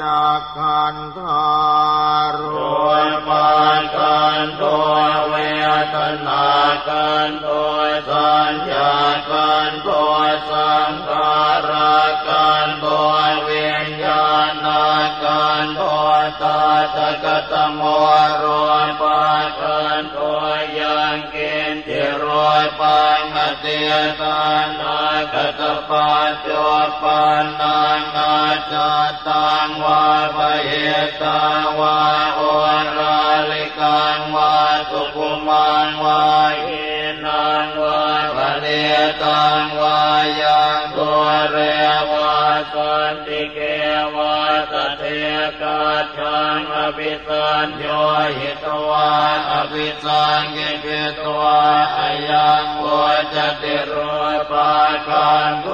จากขันธารยปานกันโดยเวทนากันโดยสัญญากันโดยสั ตาตะกตโมรอยปานกันโดยยังเกณฑ์ที่รอยปานมเตียตานากตปาจปานนานาจตังวาปเหตาวาโอราลิกังวาสุขุมังวาหินังวาปเนตังวายังตัวเรวาสันติเกวาตเท กาชังอภิสัญโยหิตวาอภิสังเกตวาอายังโวจติโรปาคันโก